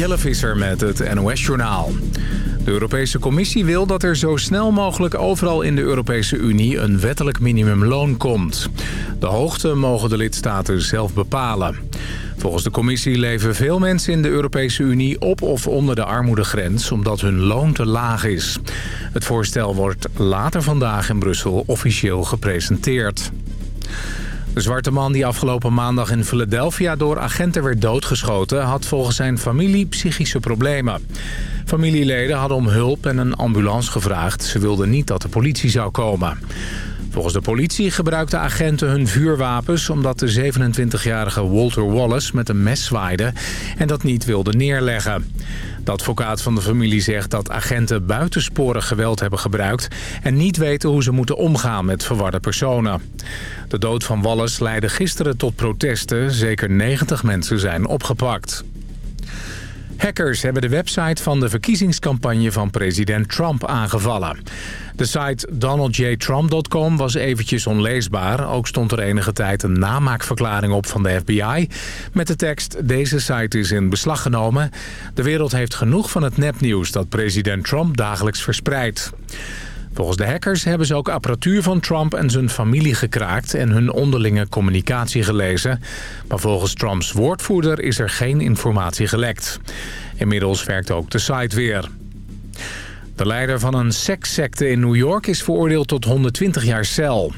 Jelle Visser met het NOS-journaal. De Europese Commissie wil dat er zo snel mogelijk overal in de Europese Unie een wettelijk minimumloon komt. De hoogte mogen de lidstaten zelf bepalen. Volgens de commissie leven veel mensen in de Europese Unie op of onder de armoedegrens... omdat hun loon te laag is. Het voorstel wordt later vandaag in Brussel officieel gepresenteerd. De zwarte man die afgelopen maandag in Philadelphia door agenten werd doodgeschoten... had volgens zijn familie psychische problemen. Familieleden hadden om hulp en een ambulance gevraagd. Ze wilden niet dat de politie zou komen. Volgens de politie gebruikten agenten hun vuurwapens... omdat de 27-jarige Walter Wallace met een mes zwaaide en dat niet wilde neerleggen. De advocaat van de familie zegt dat agenten buitensporig geweld hebben gebruikt... en niet weten hoe ze moeten omgaan met verwarde personen. De dood van Wallace leidde gisteren tot protesten. Zeker 90 mensen zijn opgepakt. Hackers hebben de website van de verkiezingscampagne van president Trump aangevallen. De site donaldjtrump.com was eventjes onleesbaar. Ook stond er enige tijd een namaakverklaring op van de FBI... met de tekst deze site is in beslag genomen. De wereld heeft genoeg van het nepnieuws dat president Trump dagelijks verspreidt. Volgens de hackers hebben ze ook apparatuur van Trump en zijn familie gekraakt... en hun onderlinge communicatie gelezen. Maar volgens Trumps woordvoerder is er geen informatie gelekt. Inmiddels werkt ook de site weer. De leider van een sekssecte in New York is veroordeeld tot 120 jaar cel.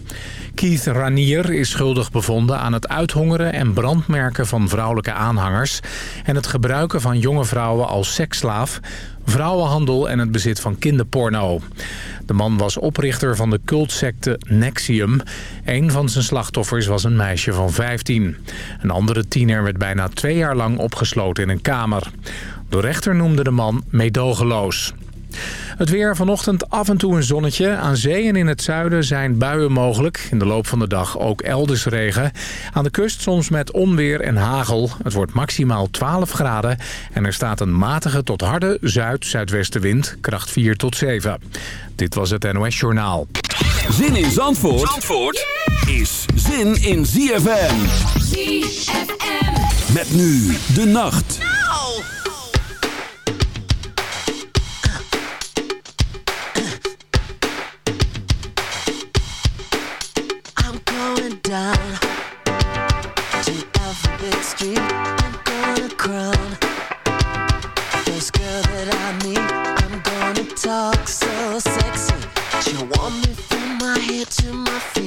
Keith Ranier is schuldig bevonden aan het uithongeren en brandmerken van vrouwelijke aanhangers... en het gebruiken van jonge vrouwen als seksslaaf, vrouwenhandel en het bezit van kinderporno. De man was oprichter van de cultsecte Nexium. Een van zijn slachtoffers was een meisje van 15. Een andere tiener werd bijna twee jaar lang opgesloten in een kamer. De rechter noemde de man meedogenloos. Het weer vanochtend af en toe een zonnetje. Aan zee en in het zuiden zijn buien mogelijk. In de loop van de dag ook elders regen. Aan de kust soms met onweer en hagel. Het wordt maximaal 12 graden. En er staat een matige tot harde zuid-zuidwestenwind. Kracht 4 tot 7. Dit was het NOS Journaal. Zin in Zandvoort, Zandvoort is zin in ZFM. ZFM. Met nu de nacht. To Street. I'm gonna crown first girl that I meet. I'm gonna talk so sexy. She'll want me from my head to my feet.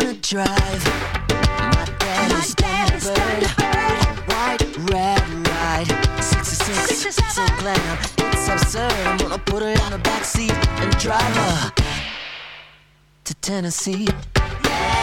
Gonna drive my daddy's, my Thunderbird. White, red, ride. 66, so glam. It's absurd. I'm gonna put her in the backseat and drive her to Tennessee. Saturday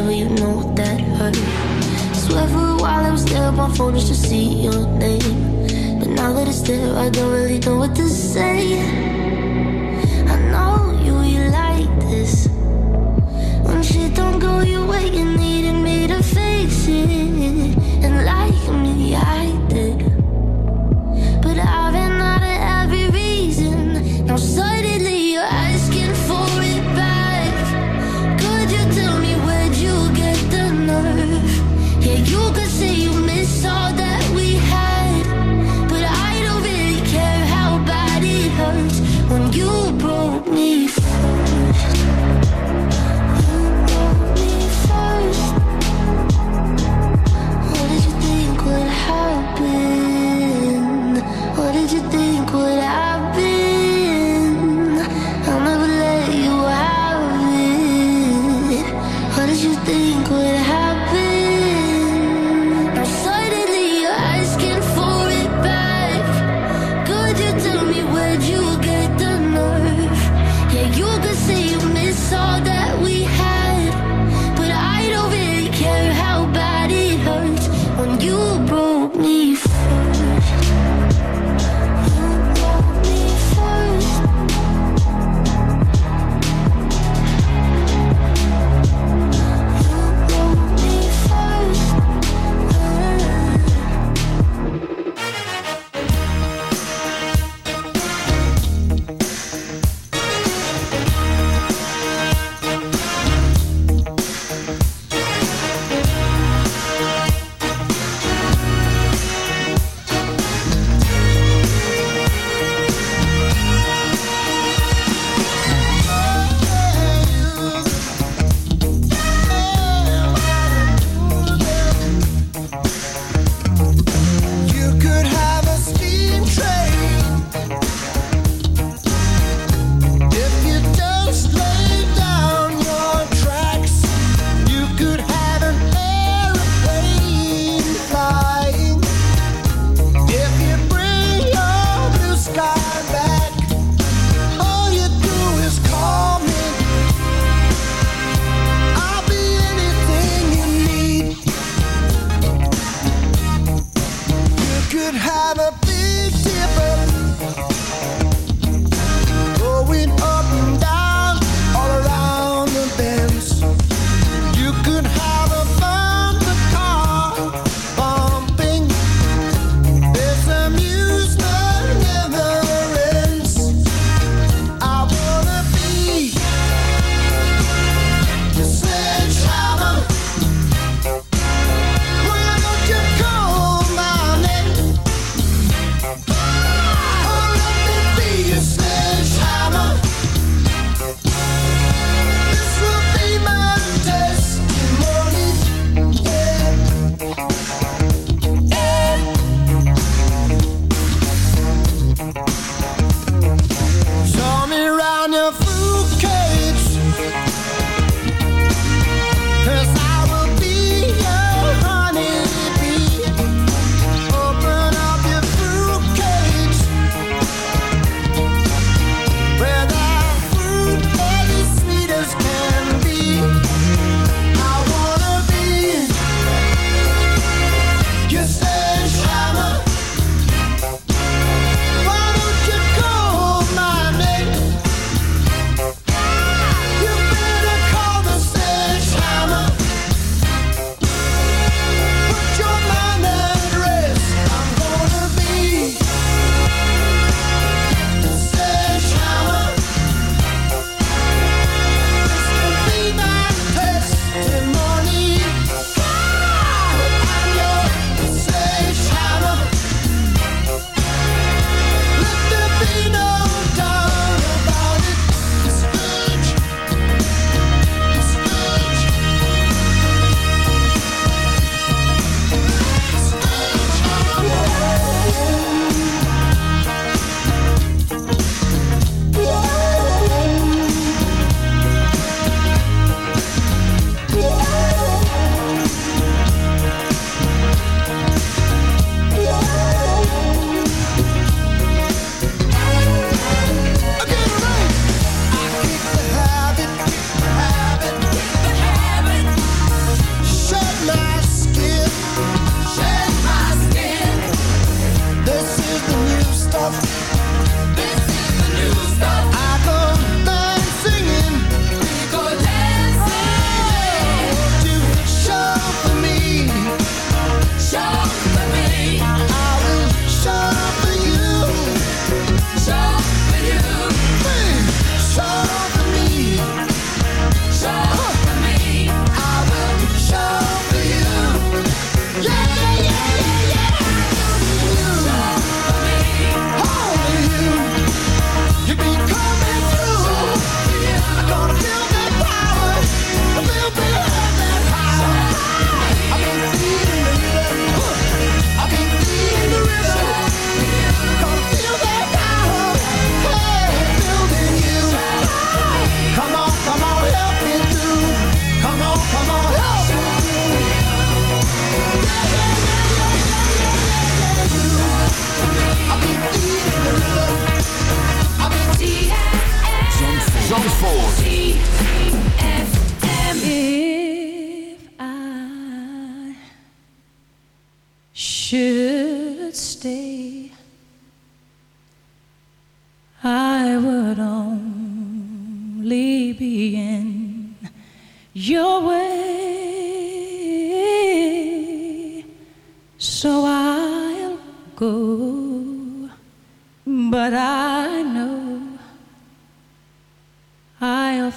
whenever you know that hurt. Swear for a while I was there on my phone just to see your name. But now that it's there, I don't really know what to say. I know you, you like this. When shit don't go your way, you needed me to fix it. And like me, I see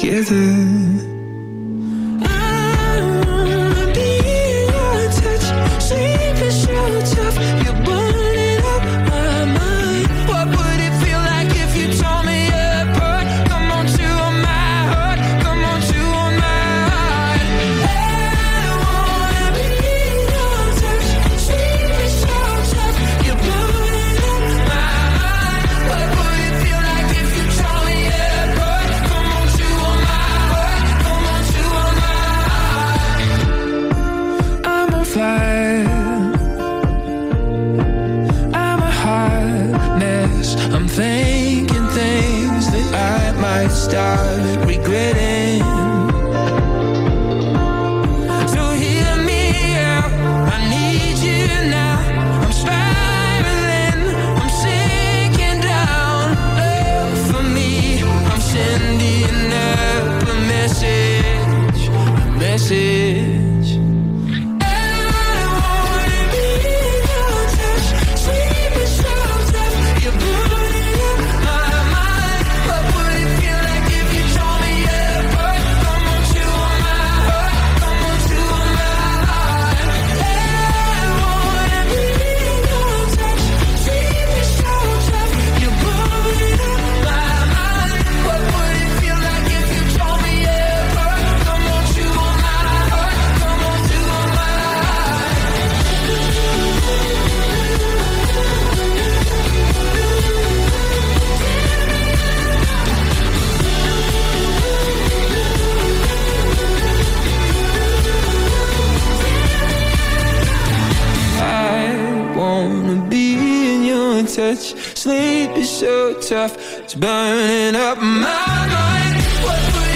together. so tough, it's burning up my mind. What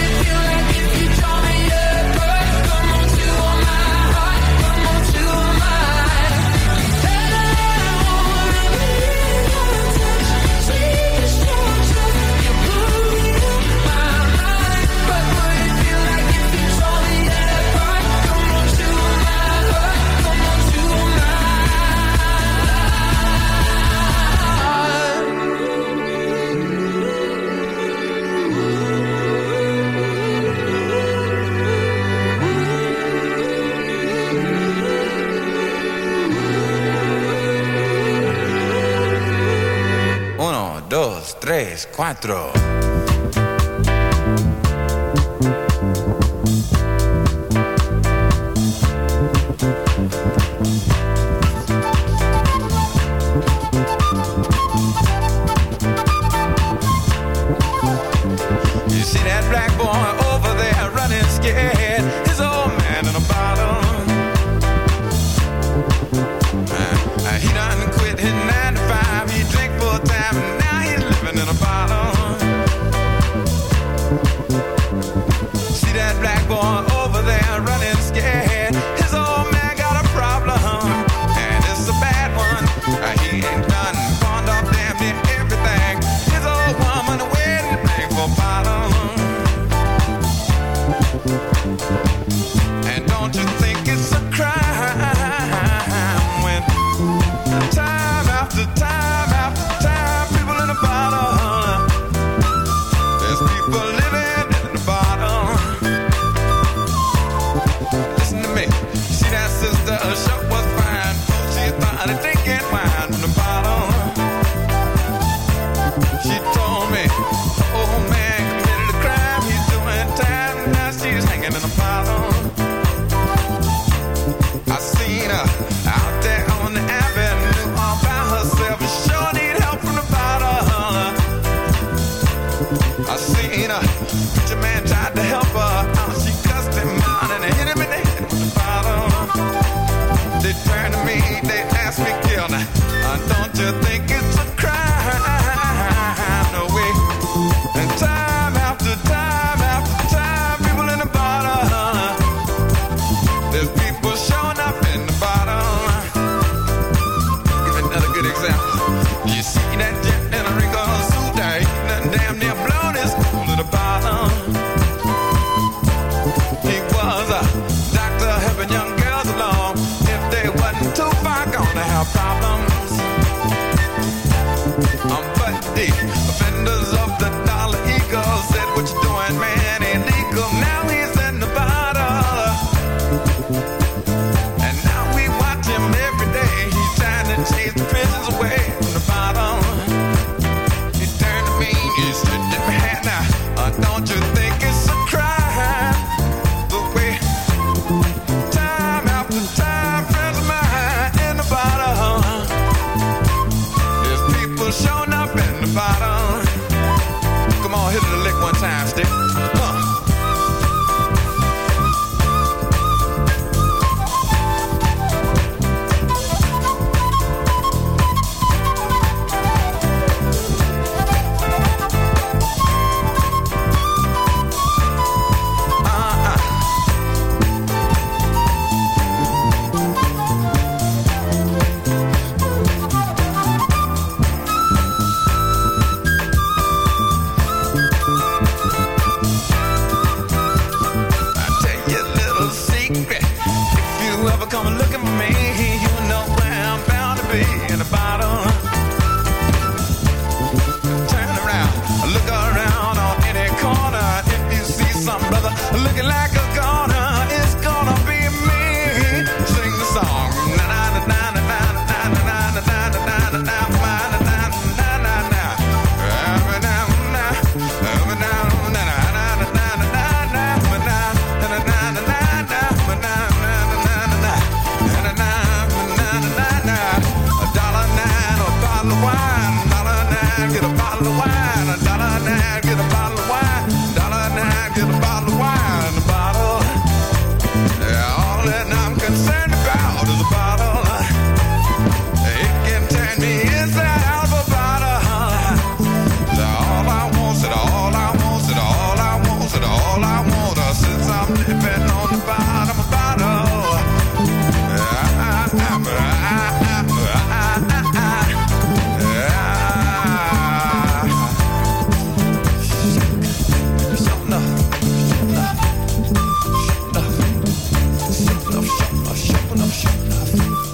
nuestro. hit the lick one time, stick. Revolution.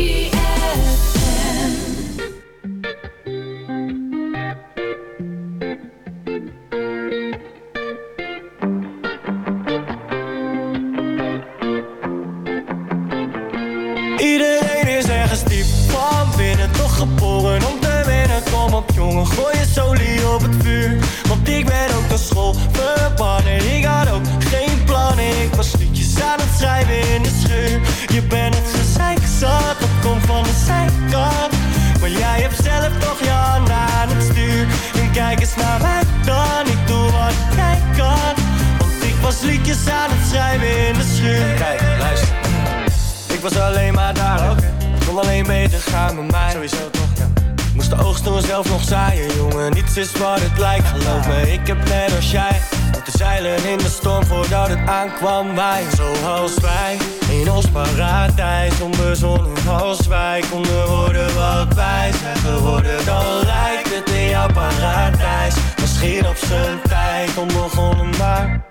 als jij moeten zeilen in de storm voordat het aankwam. Wij, zoals wij, in ons paradijs. Onbezonnen als wij konden worden wat wij zijn geworden. Dan lijkt het in jouw paradijs. Misschien op zijn tijd, onbegonnen maar.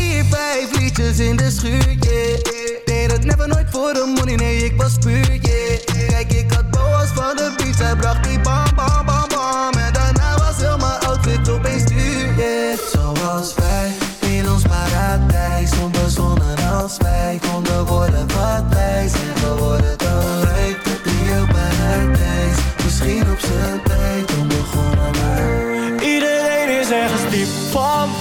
vijf liedjes in de schuur, yeah. Deed het never nooit voor de money, nee, ik was puur, yeah. Kijk, ik had boas van de beach, hij bracht die bam, bam, bam, bam. En daarna was heel mijn outfit opeens duur, yeah. Zoals wij, in ons paradijs, onbezonnen als wij konden worden wat wij zijn geworden. Dan lijkt het in jouw paradijs, misschien op zijn